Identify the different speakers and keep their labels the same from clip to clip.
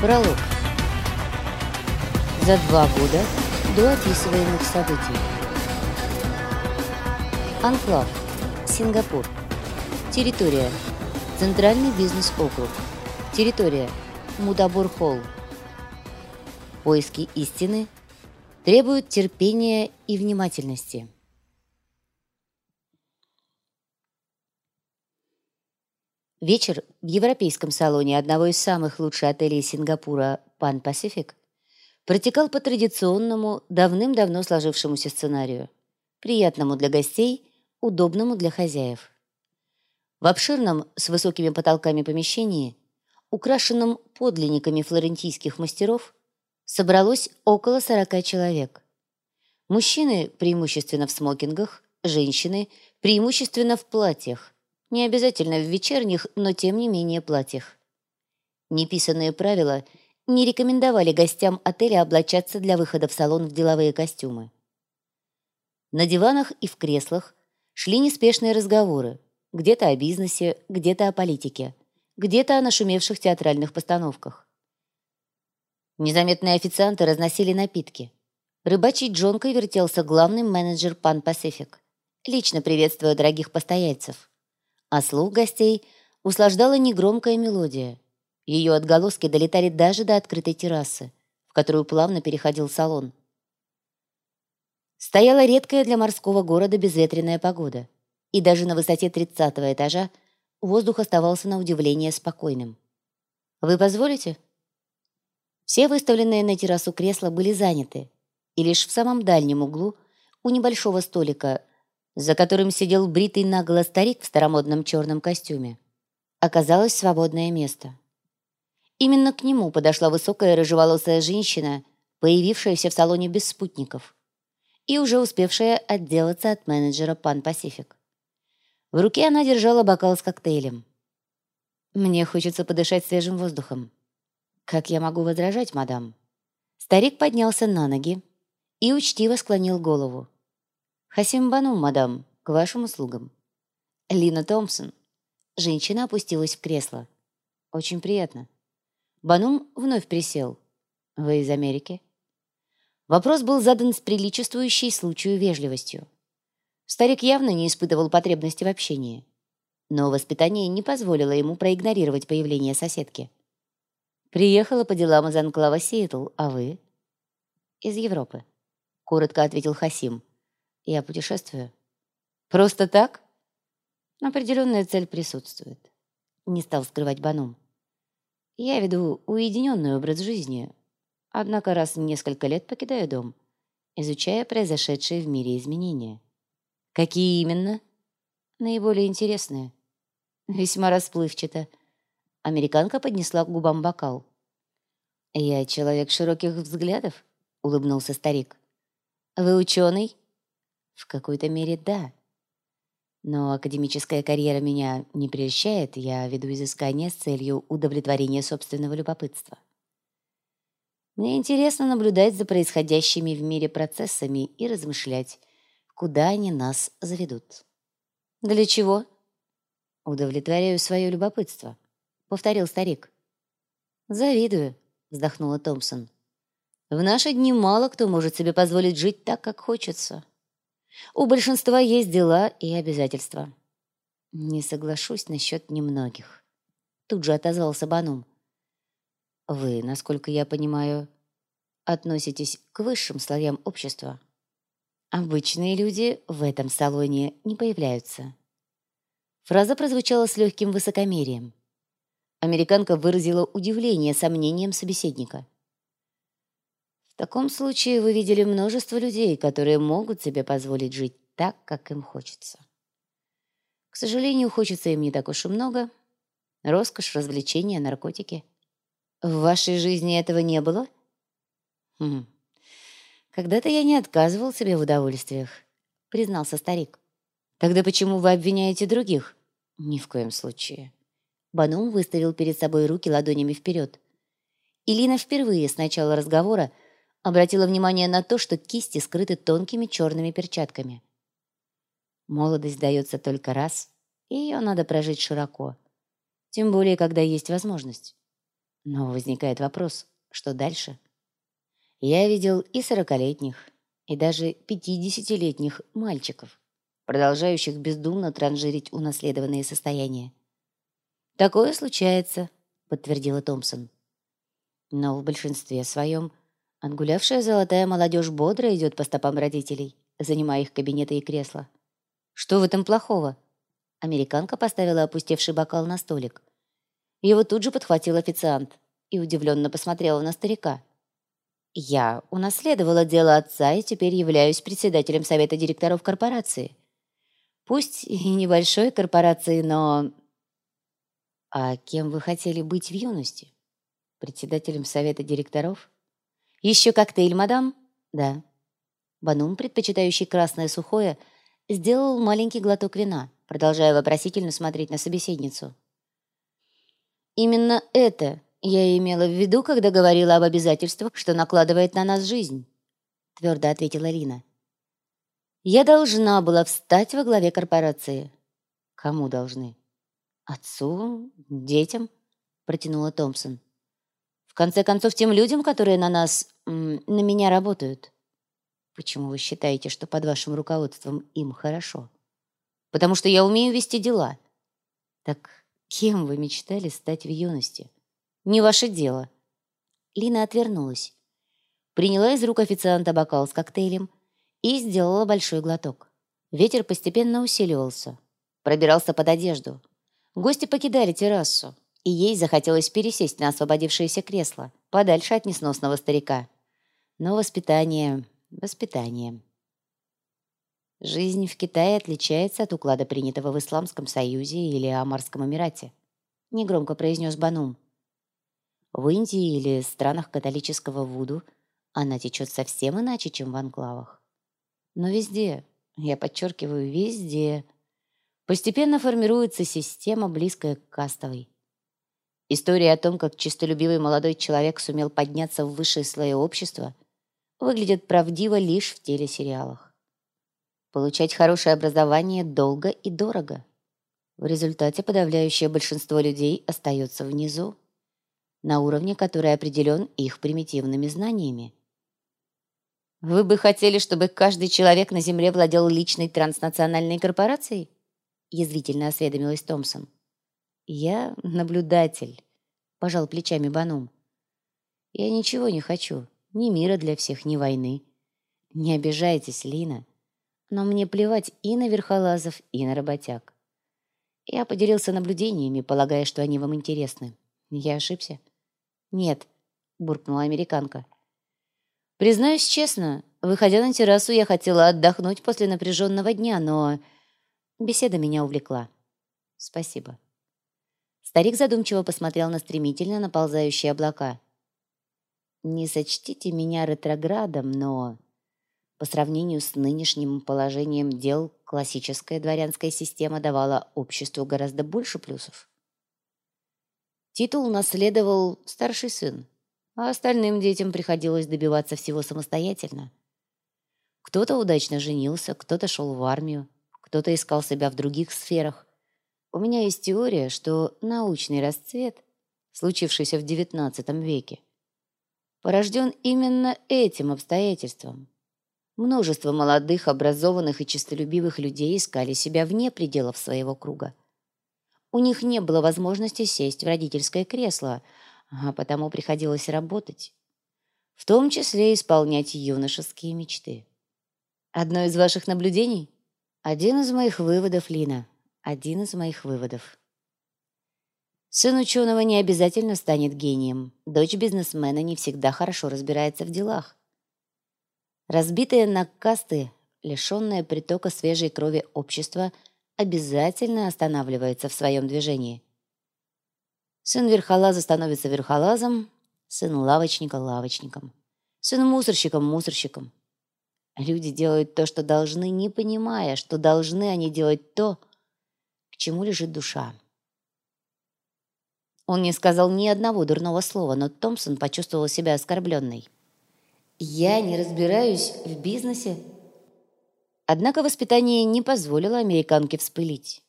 Speaker 1: Пролог. За два года до описываемых событий. Анклав. Сингапур. Территория. Центральный бизнес-округ. Территория. Мудабур-Холл. Поиски истины требуют терпения и внимательности. Вечер в европейском салоне одного из самых лучших отелей Сингапура «Пан Пасифик» протекал по традиционному, давным-давно сложившемуся сценарию, приятному для гостей, удобному для хозяев. В обширном, с высокими потолками помещении, украшенном подлинниками флорентийских мастеров, собралось около 40 человек. Мужчины преимущественно в смокингах, женщины преимущественно в платьях, не обязательно в вечерних, но тем не менее платьях. Неписанные правила не рекомендовали гостям отеля облачаться для выхода в салон в деловые костюмы. На диванах и в креслах шли неспешные разговоры, где-то о бизнесе, где-то о политике, где-то о нашумевших театральных постановках. Незаметные официанты разносили напитки. Рыбачий джонкой вертелся главный менеджер Пан Пасифик, лично приветствуя дорогих постояльцев а слух гостей услаждала негромкая мелодия. Ее отголоски долетали даже до открытой террасы, в которую плавно переходил салон. Стояла редкая для морского города безветренная погода, и даже на высоте 30 этажа воздух оставался на удивление спокойным. «Вы позволите?» Все выставленные на террасу кресла были заняты, и лишь в самом дальнем углу у небольшого столика за которым сидел бритый нагло старик в старомодном черном костюме, оказалось свободное место. Именно к нему подошла высокая рыжеволосая женщина, появившаяся в салоне без спутников и уже успевшая отделаться от менеджера Пан Пасифик. В руке она держала бокал с коктейлем. «Мне хочется подышать свежим воздухом». «Как я могу возражать, мадам?» Старик поднялся на ноги и учтиво склонил голову. «Хасим Бану, мадам, к вашим услугам». «Лина Томпсон». Женщина опустилась в кресло. «Очень приятно». Банум вновь присел. «Вы из Америки?» Вопрос был задан с приличествующей случаю вежливостью. Старик явно не испытывал потребности в общении. Но воспитание не позволило ему проигнорировать появление соседки. «Приехала по делам из анклава Сиэтл, а вы?» «Из Европы», — коротко ответил Хасим. Я путешествую. Просто так? Определенная цель присутствует. Не стал скрывать Банум. Я веду уединенный образ жизни, однако раз в несколько лет покидаю дом, изучая произошедшие в мире изменения. Какие именно? Наиболее интересные. Весьма расплывчато. Американка поднесла к губам бокал. «Я человек широких взглядов», — улыбнулся старик. «Вы ученый?» В какой-то мере да. Но академическая карьера меня не прельщает, я веду изыскания с целью удовлетворения собственного любопытства. Мне интересно наблюдать за происходящими в мире процессами и размышлять, куда они нас заведут. «Для чего?» «Удовлетворяю свое любопытство», — повторил старик. «Завидую», — вздохнула Томпсон. «В наши дни мало кто может себе позволить жить так, как хочется». У большинства есть дела и обязательства. Не соглашусь насчет немногих. Тут же отозвался Банум. Вы, насколько я понимаю, относитесь к высшим слоям общества. Обычные люди в этом салоне не появляются. Фраза прозвучала с легким высокомерием. Американка выразила удивление сомнением собеседника. В таком случае вы видели множество людей, которые могут себе позволить жить так, как им хочется. К сожалению, хочется им не так уж и много. Роскошь, развлечения, наркотики. В вашей жизни этого не было? Хм. Когда-то я не отказывал себе в удовольствиях, признался старик. Тогда почему вы обвиняете других? Ни в коем случае. Банум выставил перед собой руки ладонями вперед. Илина впервые с начала разговора обратила внимание на то, что кисти скрыты тонкими черными перчатками. Молодость дается только раз, и ее надо прожить широко. Тем более, когда есть возможность. Но возникает вопрос, что дальше? Я видел и сорокалетних, и даже пятидесятилетних мальчиков, продолжающих бездумно транжирить унаследованные состояния. «Такое случается», — подтвердила Томпсон. Но в большинстве своем отгулявшая золотая молодежь бодро идет по стопам родителей, занимая их кабинеты и кресла. Что в этом плохого? Американка поставила опустевший бокал на столик. Его тут же подхватил официант и удивленно посмотрела на старика. «Я унаследовала дело отца и теперь являюсь председателем совета директоров корпорации. Пусть и небольшой корпорации, но...» «А кем вы хотели быть в юности?» председателем совета директоров? Еще коктейль, мадам? Да. Банум, предпочитающий красное сухое, сделал маленький глоток вина, продолжая вопросительно смотреть на собеседницу. Именно это я имела в виду, когда говорила об обязательствах, что накладывает на нас жизнь, твердо ответила Лина. Я должна была встать во главе корпорации. Кому должны? Отцу? Детям? Протянула Томпсон конце концов, тем людям, которые на нас, на меня работают. Почему вы считаете, что под вашим руководством им хорошо? Потому что я умею вести дела. Так кем вы мечтали стать в юности? Не ваше дело. Лина отвернулась. Приняла из рук официанта бокал с коктейлем и сделала большой глоток. Ветер постепенно усиливался. Пробирался под одежду. Гости покидали террасу и ей захотелось пересесть на освободившееся кресло, подальше от несносного старика. Но воспитание... воспитание... Жизнь в Китае отличается от уклада, принятого в Исламском Союзе или Амарском Эмирате, негромко произнес Банум. В Индии или странах католического Вуду она течет совсем иначе, чем в анклавах. Но везде, я подчеркиваю, везде, постепенно формируется система, близкая к кастовой. История о том, как честолюбивый молодой человек сумел подняться в высшие слои общества, выглядит правдиво лишь в телесериалах. Получать хорошее образование долго и дорого. В результате подавляющее большинство людей остается внизу, на уровне, который определен их примитивными знаниями. Вы бы хотели, чтобы каждый человек на Земле владел личной транснациональной корпорацией? Язвительно осведомилась Томпсон. «Я наблюдатель», — пожал плечами Банум. «Я ничего не хочу. Ни мира для всех, ни войны. Не обижайтесь, Лина. Но мне плевать и на верхолазов, и на работяг. Я поделился наблюдениями, полагая, что они вам интересны. Я ошибся?» «Нет», — буркнула американка. «Признаюсь честно, выходя на террасу, я хотела отдохнуть после напряженного дня, но беседа меня увлекла. Спасибо». Старик задумчиво посмотрел на стремительно наползающие облака. «Не сочтите меня ретроградом, но...» По сравнению с нынешним положением дел, классическая дворянская система давала обществу гораздо больше плюсов. Титул наследовал старший сын, а остальным детям приходилось добиваться всего самостоятельно. Кто-то удачно женился, кто-то шел в армию, кто-то искал себя в других сферах, у меня есть теория, что научный расцвет, случившийся в XIX веке, порожден именно этим обстоятельством. Множество молодых, образованных и честолюбивых людей искали себя вне пределов своего круга. У них не было возможности сесть в родительское кресло, а потому приходилось работать, в том числе исполнять юношеские мечты. Одно из ваших наблюдений? Один из моих выводов, Лина, один из моих выводов. Сын ученого не обязательно станет гением. Дочь бизнесмена не всегда хорошо разбирается в делах. Разбитое на касты, лишенное притока свежей крови общество обязательно останавливается в своем движении. Сын верхолаза становится верхолазом, сын лавочника — лавочником, сын мусорщика — мусорщиком. Люди делают то, что должны, не понимая, что должны они делать то, к чему лежит душа. Он не сказал ни одного дурного слова, но Томпсон почувствовал себя оскорбленной. «Я не разбираюсь в бизнесе». Однако воспитание не позволило американке вспылить.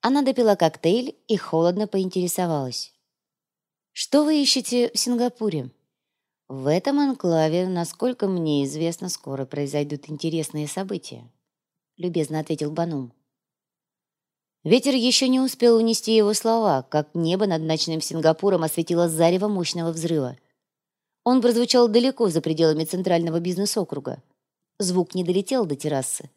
Speaker 1: Она допила коктейль и холодно поинтересовалась. «Что вы ищете в Сингапуре?» «В этом анклаве, насколько мне известно, скоро произойдут интересные события», — любезно ответил Банум. Ветер еще не успел унести его слова, как небо над ночным Сингапуром осветило зарево мощного взрыва. Он прозвучал далеко за пределами центрального бизнес-округа. Звук не долетел до террасы.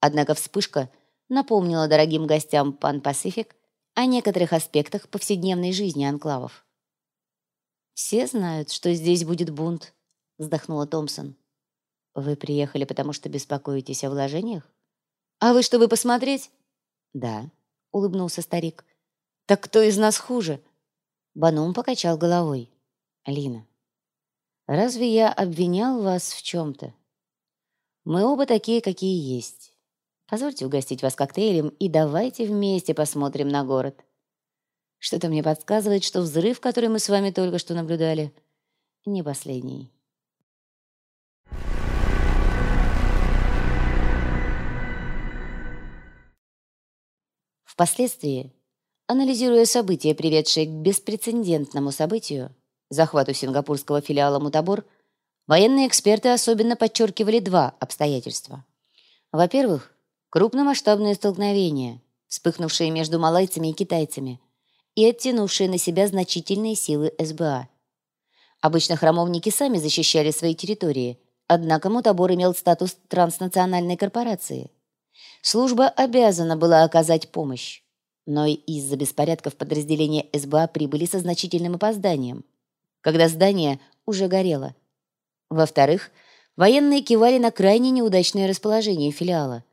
Speaker 1: Однако вспышка напомнила дорогим гостям Пан Пасифик о некоторых аспектах повседневной жизни анклавов. «Все знают, что здесь будет бунт», — вздохнула Томпсон. «Вы приехали, потому что беспокоитесь о вложениях?» «А вы, чтобы посмотреть?» «Да», — улыбнулся старик. «Так кто из нас хуже?» Банум покачал головой. «Лина, разве я обвинял вас в чем-то? Мы оба такие, какие есть. Позвольте угостить вас коктейлем и давайте вместе посмотрим на город». Что-то мне подсказывает, что взрыв, который мы с вами только что наблюдали, не последний. Впоследствии, анализируя события, приведшие к беспрецедентному событию, захвату сингапурского филиала «Мутабор», военные эксперты особенно подчеркивали два обстоятельства. Во-первых, крупномасштабные столкновения, вспыхнувшие между малайцами и китайцами, и оттянувшие на себя значительные силы СБА. Обычно храмовники сами защищали свои территории, однако Мутабор имел статус транснациональной корпорации. Служба обязана была оказать помощь, но из-за беспорядков подразделения СБА прибыли со значительным опозданием, когда здание уже горело. Во-вторых, военные кивали на крайне неудачное расположение филиала.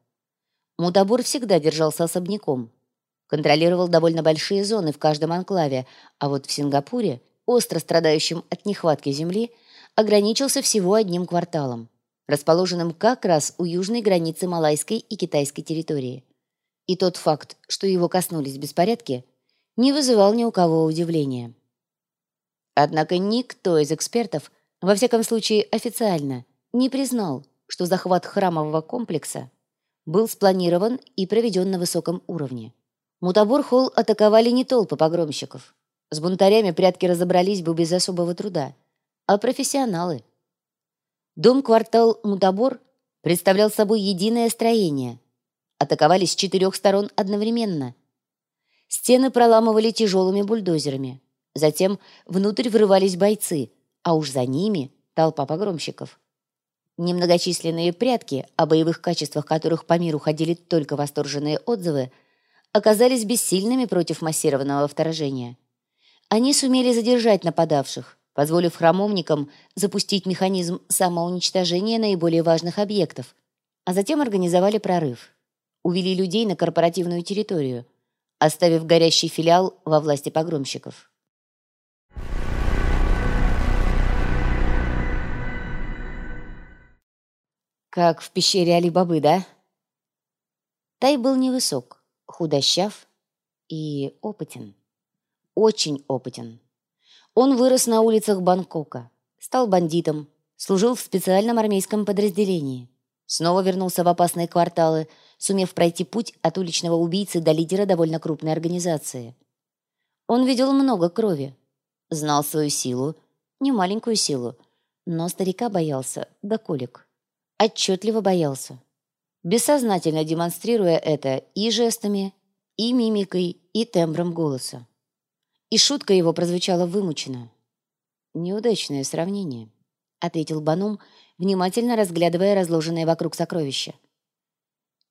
Speaker 1: Мутабор всегда держался особняком – контролировал довольно большие зоны в каждом анклаве, а вот в Сингапуре, остро страдающем от нехватки земли, ограничился всего одним кварталом, расположенным как раз у южной границы малайской и китайской территории. И тот факт, что его коснулись беспорядки, не вызывал ни у кого удивления. Однако никто из экспертов, во всяком случае официально, не признал, что захват храмового комплекса был спланирован и проведен на высоком уровне. Мутабор-холл атаковали не толпы погромщиков. С бунтарями прятки разобрались бы без особого труда, а профессионалы. Дом-квартал Мутабор представлял собой единое строение. Атаковали с четырех сторон одновременно. Стены проламывали тяжелыми бульдозерами. Затем внутрь врывались бойцы, а уж за ними толпа погромщиков. Немногочисленные прятки, о боевых качествах которых по миру ходили только восторженные отзывы, оказались бессильными против массированного вторжения. Они сумели задержать нападавших, позволив храмовникам запустить механизм самоуничтожения наиболее важных объектов, а затем организовали прорыв. Увели людей на корпоративную территорию, оставив горящий филиал во власти погромщиков. Как в пещере Али-Бабы, да? Тай был невысок, худощав и опытен. Очень опытен. Он вырос на улицах Бангкока, стал бандитом, служил в специальном армейском подразделении. Снова вернулся в опасные кварталы, сумев пройти путь от уличного убийцы до лидера довольно крупной организации. Он видел много крови, знал свою силу, не маленькую силу, но старика боялся, да колик. Отчетливо боялся бессознательно демонстрируя это и жестами, и мимикой, и тембром голоса. И шутка его прозвучала вымученно. «Неудачное сравнение», — ответил Банум, внимательно разглядывая разложенные вокруг сокровища.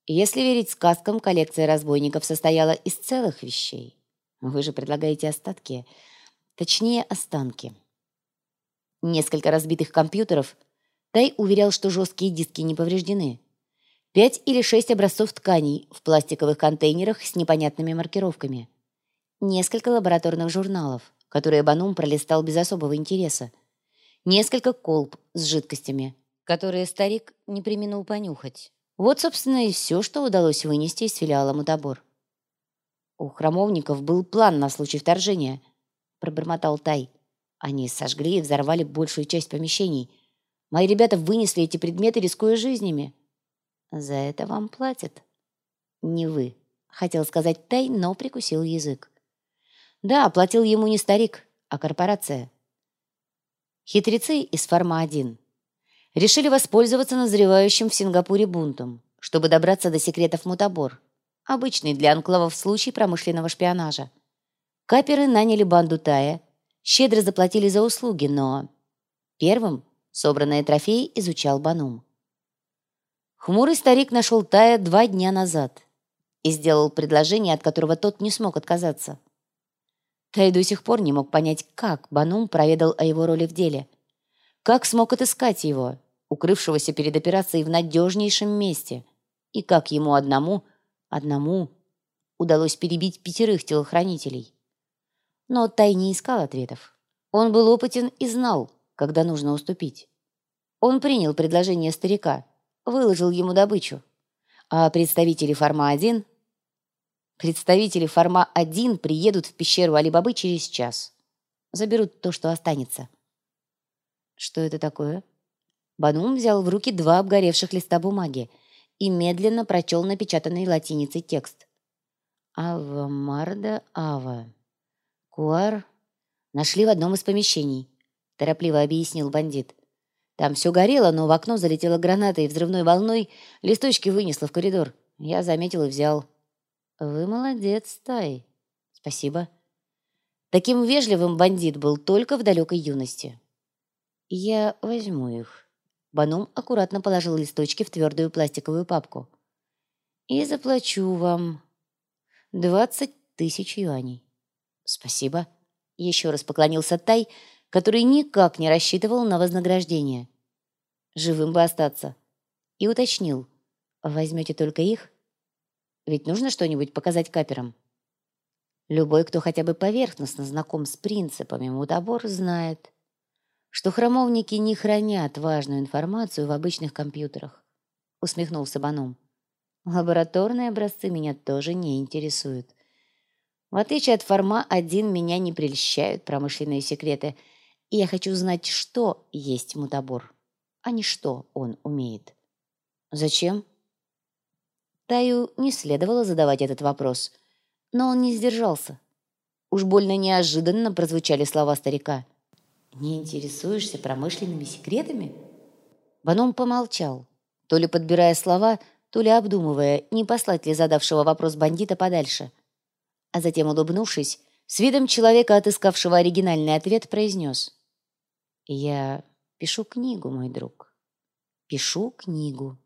Speaker 1: «Если верить сказкам, коллекция разбойников состояла из целых вещей. Вы же предлагаете остатки, точнее, останки». Несколько разбитых компьютеров. Тай уверял, что жесткие диски не повреждены — Пять или шесть образцов тканей в пластиковых контейнерах с непонятными маркировками. Несколько лабораторных журналов, которые Банум пролистал без особого интереса. Несколько колб с жидкостями, которые старик не применил понюхать. Вот, собственно, и все, что удалось вынести из филиала Мутабор. «У храмовников был план на случай вторжения», — пробормотал Тай. «Они сожгли и взорвали большую часть помещений. Мои ребята вынесли эти предметы, рискуя жизнями. За это вам платят. Не вы. Хотел сказать Тай, но прикусил язык. Да, платил ему не старик, а корпорация. Хитрецы из Фарма-1 решили воспользоваться назревающим в Сингапуре бунтом, чтобы добраться до секретов мутабор, обычный для анклавов случай промышленного шпионажа. Каперы наняли банду Тая, щедро заплатили за услуги, но... Первым собранные трофеи изучал Банум. Хмурый старик нашел Тая два дня назад и сделал предложение, от которого тот не смог отказаться. Тай до сих пор не мог понять, как Банум проведал о его роли в деле. Как смог отыскать его, укрывшегося перед операцией в надежнейшем месте, и как ему одному, одному удалось перебить пятерых телохранителей. Но Тай не искал ответов. Он был опытен и знал, когда нужно уступить. Он принял предложение старика – выложил ему добычу. А представители Форма-1... Представители Форма-1 приедут в пещеру Алибабы через час. Заберут то, что останется. Что это такое? Банум взял в руки два обгоревших листа бумаги и медленно прочел напечатанный латиницей текст. «Ава Марда Ава. Куар нашли в одном из помещений», — торопливо объяснил бандит. Там все горело, но в окно залетела граната и взрывной волной листочки вынесла в коридор. Я заметил и взял. «Вы молодец, Тай». «Спасибо». Таким вежливым бандит был только в далекой юности. «Я возьму их». Банум аккуратно положил листочки в твердую пластиковую папку. «И заплачу вам двадцать тысяч юаней». «Спасибо». Еще раз поклонился Тай, который никак не рассчитывал на вознаграждение. Живым бы остаться. И уточнил. Возьмете только их? Ведь нужно что-нибудь показать каперам. Любой, кто хотя бы поверхностно знаком с принципами мутабор, знает, что храмовники не хранят важную информацию в обычных компьютерах. Усмехнулся Банум. Лабораторные образцы меня тоже не интересуют. В отличие от форма-1 меня не прельщают промышленные секреты – и я хочу знать, что есть мутабор, а не что он умеет. Зачем? Таю не следовало задавать этот вопрос, но он не сдержался. Уж больно неожиданно прозвучали слова старика. «Не интересуешься промышленными секретами?» Баном помолчал, то ли подбирая слова, то ли обдумывая, не послать ли задавшего вопрос бандита подальше. А затем, улыбнувшись, с видом человека, отыскавшего оригинальный ответ, произнес. Я пишу книгу, мой друг. Пишу книгу.